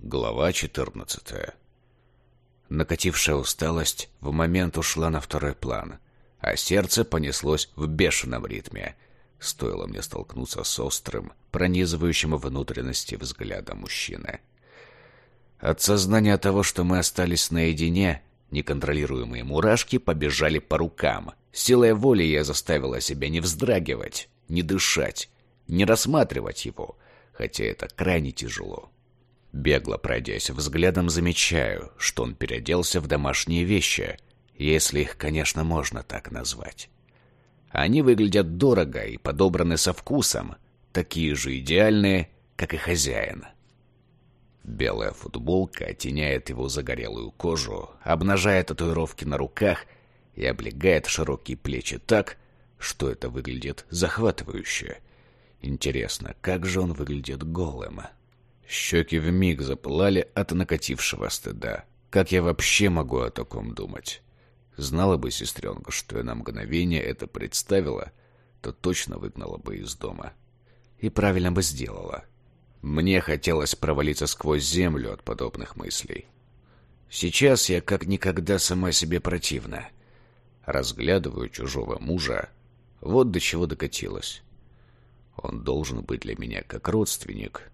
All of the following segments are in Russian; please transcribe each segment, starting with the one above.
Глава 14. Накатившая усталость в момент ушла на второй план, а сердце понеслось в бешеном ритме. Стоило мне столкнуться с острым, пронизывающим внутренности взглядом мужчины. От сознания того, что мы остались наедине, неконтролируемые мурашки побежали по рукам. Силой воли я заставила себя не вздрагивать, не дышать, не рассматривать его, хотя это крайне тяжело. Бегло пройдясь взглядом, замечаю, что он переоделся в домашние вещи, если их, конечно, можно так назвать. Они выглядят дорого и подобраны со вкусом, такие же идеальные, как и хозяин. Белая футболка оттеняет его загорелую кожу, обнажая татуировки на руках и облегает широкие плечи так, что это выглядит захватывающе. Интересно, как же он выглядит голым? Щеки вмиг запылали от накатившего стыда. Как я вообще могу о таком думать? Знала бы сестренка, что я на мгновение это представила, то точно выгнала бы из дома. И правильно бы сделала. Мне хотелось провалиться сквозь землю от подобных мыслей. Сейчас я как никогда сама себе противна. Разглядываю чужого мужа. Вот до чего докатилась. Он должен быть для меня как родственник,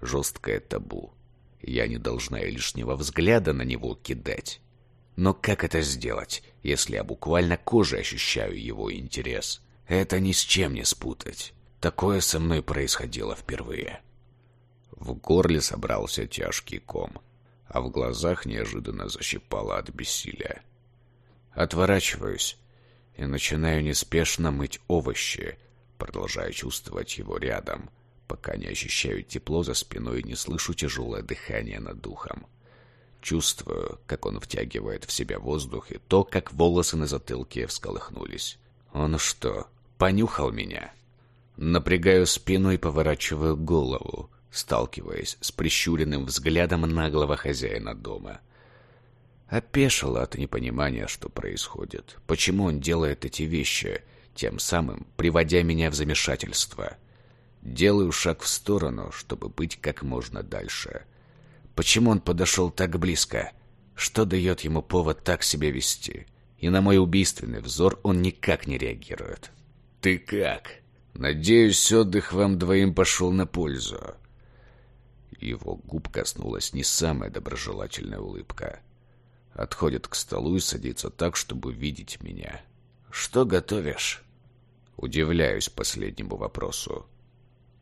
жесткое табу. Я не должна и лишнего взгляда на него кидать. Но как это сделать, если я буквально кожей ощущаю его интерес? Это ни с чем не спутать. Такое со мной происходило впервые. В горле собрался тяжкий ком, а в глазах неожиданно защипало от бессилия. Отворачиваюсь и начинаю неспешно мыть овощи, продолжая чувствовать его рядом, пока не ощущаю тепло за спиной и не слышу тяжелое дыхание над духом. Чувствую, как он втягивает в себя воздух и то, как волосы на затылке всколыхнулись. Он что, понюхал меня? Напрягаю спину и поворачиваю голову, сталкиваясь с прищуренным взглядом наглого хозяина дома. Опешила от непонимания, что происходит. Почему он делает эти вещи, тем самым приводя меня в замешательство? Делаю шаг в сторону, чтобы быть как можно дальше. Почему он подошел так близко? Что дает ему повод так себя вести? И на мой убийственный взор он никак не реагирует. «Ты как? Надеюсь, отдых вам двоим пошел на пользу». Его губ коснулась не самая доброжелательная улыбка. Отходит к столу и садится так, чтобы видеть меня. «Что готовишь?» Удивляюсь последнему вопросу.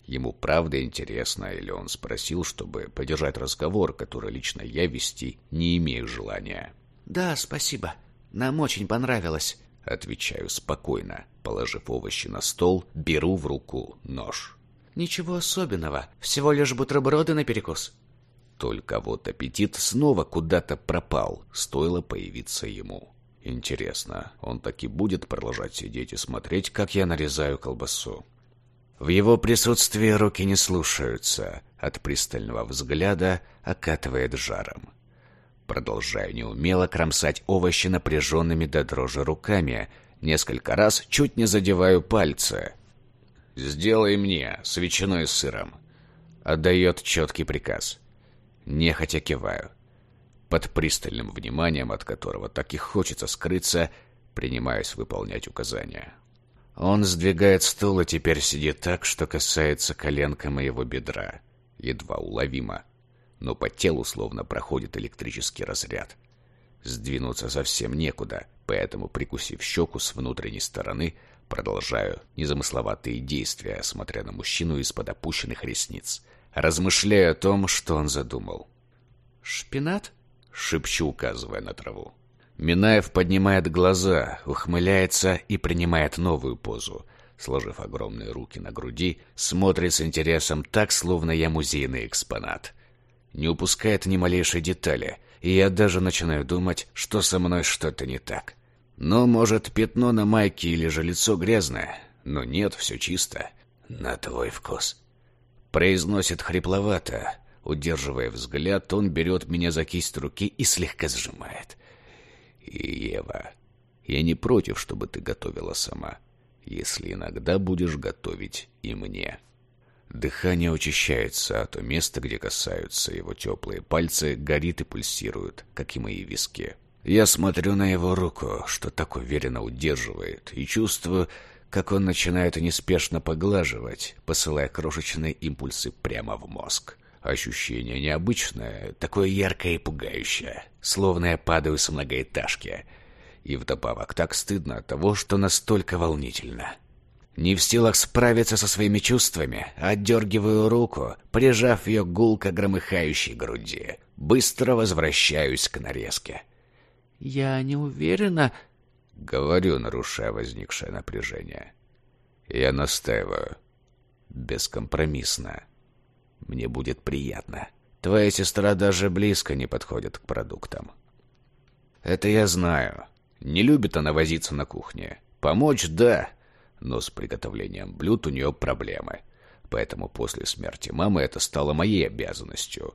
Ему правда интересно, или он спросил, чтобы поддержать разговор, который лично я вести не имею желания? «Да, спасибо. Нам очень понравилось», — отвечаю спокойно. Положив овощи на стол, беру в руку нож. «Ничего особенного. Всего лишь бутерброды на перекус». Только вот аппетит снова куда-то пропал, стоило появиться ему. Интересно, он так и будет продолжать сидеть и смотреть, как я нарезаю колбасу? В его присутствии руки не слушаются, от пристального взгляда окатывает жаром. Продолжаю неумело кромсать овощи напряженными до дрожи руками, несколько раз чуть не задеваю пальцы. «Сделай мне с ветчиной и сыром», — отдает четкий приказ. Нехотя киваю. Под пристальным вниманием, от которого так и хочется скрыться, принимаюсь выполнять указания. Он сдвигает стул и теперь сидит так, что касается коленка моего бедра. Едва уловимо, но по телу словно проходит электрический разряд. Сдвинуться совсем некуда, поэтому, прикусив щеку с внутренней стороны, продолжаю незамысловатые действия, смотря на мужчину из-под опущенных ресниц, размышляя о том, что он задумал. «Шпинат?» — шепчу, указывая на траву. Минаев поднимает глаза, ухмыляется и принимает новую позу. Сложив огромные руки на груди, смотрит с интересом так, словно я музейный экспонат. Не упускает ни малейшей детали, и я даже начинаю думать, что со мной что-то не так. Но, может, пятно на майке или же лицо грязное, но нет, все чисто. На твой вкус. Произносит хрипловато. Удерживая взгляд, он берет меня за кисть руки и слегка сжимает. И, Ева, я не против, чтобы ты готовила сама, если иногда будешь готовить и мне. Дыхание учащается, а то место, где касаются его теплые пальцы, горит и пульсирует, как и мои виски. Я смотрю на его руку, что так уверенно удерживает, и чувствую, как он начинает неспешно поглаживать, посылая крошечные импульсы прямо в мозг. Ощущение необычное, такое яркое и пугающее, словно я падаю с многоэтажки. И вдобавок так стыдно от того, что настолько волнительно. Не в силах справиться со своими чувствами, отдергиваю руку, прижав ее гулко громыхающей груди. Быстро возвращаюсь к нарезке. «Я не уверена...» — говорю, нарушая возникшее напряжение. Я настаиваю. Бескомпромиссно. Мне будет приятно. Твоя сестра даже близко не подходит к продуктам. Это я знаю. Не любит она возиться на кухне. Помочь — да, но с приготовлением блюд у нее проблемы. Поэтому после смерти мамы это стало моей обязанностью.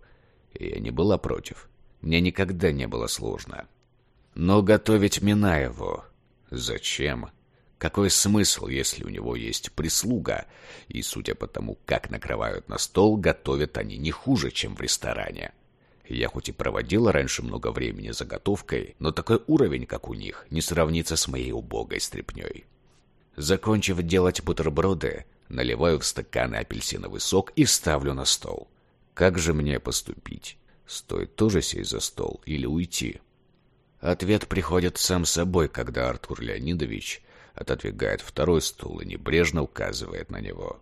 И я не была против. Мне никогда не было сложно. Но готовить Минаеву... Зачем? Какой смысл, если у него есть прислуга? И, судя по тому, как накрывают на стол, готовят они не хуже, чем в ресторане. Я хоть и проводила раньше много времени за готовкой, но такой уровень, как у них, не сравнится с моей убогой стряпнёй. Закончив делать бутерброды, наливаю в стаканы апельсиновый сок и ставлю на стол. Как же мне поступить? Стоит тоже сесть за стол или уйти? Ответ приходит сам собой, когда Артур Леонидович отодвигает второй стул и небрежно указывает на него.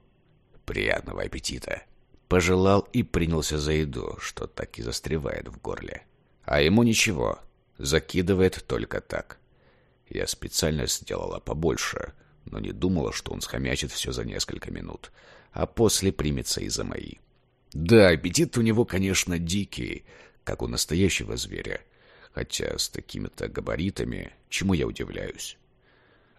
«Приятного аппетита!» Пожелал и принялся за еду, что так и застревает в горле. А ему ничего, закидывает только так. Я специально сделала побольше, но не думала, что он схомячит все за несколько минут, а после примется и за мои. Да, аппетит у него, конечно, дикий, как у настоящего зверя, хотя с такими-то габаритами, чему я удивляюсь.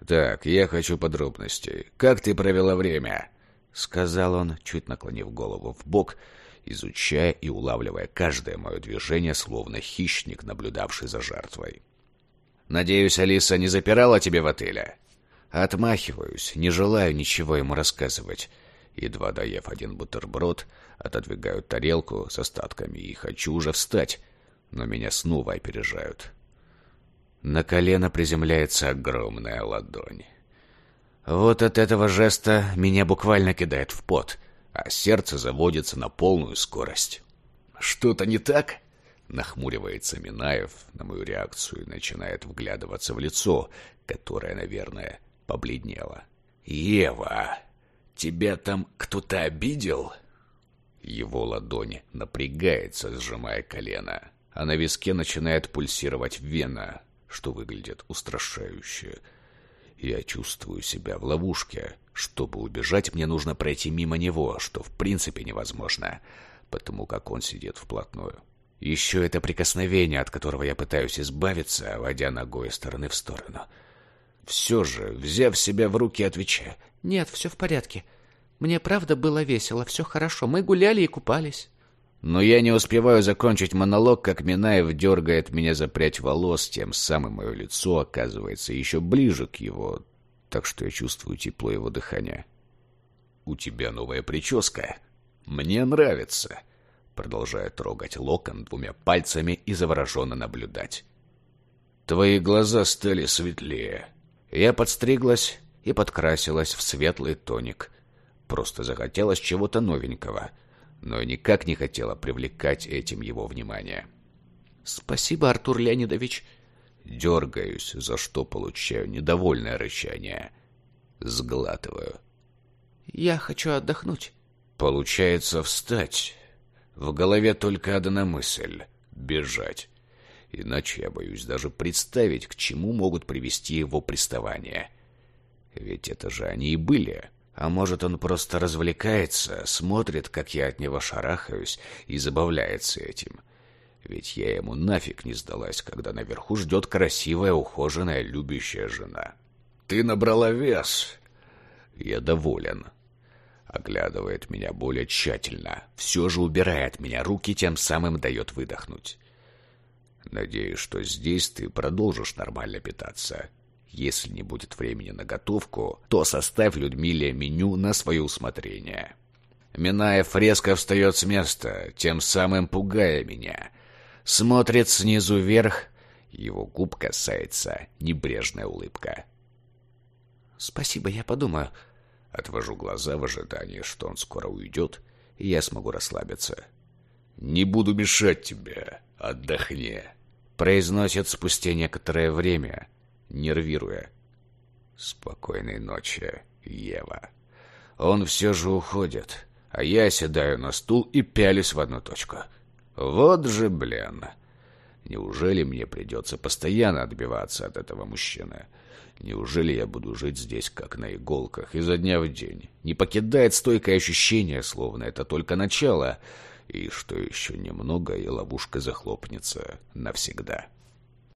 «Так, я хочу подробностей. Как ты провела время?» — сказал он, чуть наклонив голову в бок, изучая и улавливая каждое мое движение, словно хищник, наблюдавший за жертвой. «Надеюсь, Алиса не запирала тебя в отеле?» Отмахиваюсь, не желаю ничего ему рассказывать. Едва доев один бутерброд, отодвигаю тарелку с остатками и хочу уже встать, но меня снова опережают. На колено приземляется огромная ладонь. Вот от этого жеста меня буквально кидает в пот, а сердце заводится на полную скорость. «Что-то не так?» Нахмуривается Минаев на мою реакцию и начинает вглядываться в лицо, которое, наверное, побледнело. «Ева, тебя там кто-то обидел?» Его ладонь напрягается, сжимая колено, а на виске начинает пульсировать вена, что выглядит устрашающе. Я чувствую себя в ловушке. Чтобы убежать, мне нужно пройти мимо него, что в принципе невозможно, потому как он сидит вплотную. Еще это прикосновение, от которого я пытаюсь избавиться, водя ногой из стороны в сторону. Все же, взяв себя в руки, отвечаю. «Нет, все в порядке. Мне правда было весело, все хорошо. Мы гуляли и купались». Но я не успеваю закончить монолог, как Минаев дергает меня за прядь волос, тем самым мое лицо оказывается еще ближе к его, так что я чувствую тепло его дыхания. «У тебя новая прическа. Мне нравится», — продолжая трогать локон двумя пальцами и завороженно наблюдать. «Твои глаза стали светлее». Я подстриглась и подкрасилась в светлый тоник. Просто захотелось чего-то новенького — но никак не хотела привлекать этим его внимание. «Спасибо, Артур Леонидович». Дергаюсь, за что получаю недовольное рычание. Сглатываю. «Я хочу отдохнуть». Получается встать. В голове только одна мысль — бежать. Иначе я боюсь даже представить, к чему могут привести его приставания. Ведь это же они и были. А может, он просто развлекается, смотрит, как я от него шарахаюсь, и забавляется этим. Ведь я ему нафиг не сдалась, когда наверху ждет красивая, ухоженная, любящая жена. «Ты набрала вес!» Я доволен. Оглядывает меня более тщательно. Все же убирает меня руки, тем самым дает выдохнуть. Надеюсь, что здесь ты продолжишь нормально питаться. Если не будет времени на готовку, то составь Людмиле меню на свое усмотрение. Минаев резко встает с места, тем самым пугая меня. Смотрит снизу вверх, его губ касается небрежная улыбка. «Спасибо, я подумаю». Отвожу глаза в ожидании, что он скоро уйдет, и я смогу расслабиться. «Не буду мешать тебе. Отдохни», — произносит спустя некоторое время, нервируя. «Спокойной ночи, Ева». Он все же уходит, а я оседаю на стул и пялюсь в одну точку. Вот же, блин. Неужели мне придется постоянно отбиваться от этого мужчины? Неужели я буду жить здесь, как на иголках, изо дня в день? Не покидает стойкое ощущение, словно это только начало, и что еще немного, и ловушка захлопнется навсегда.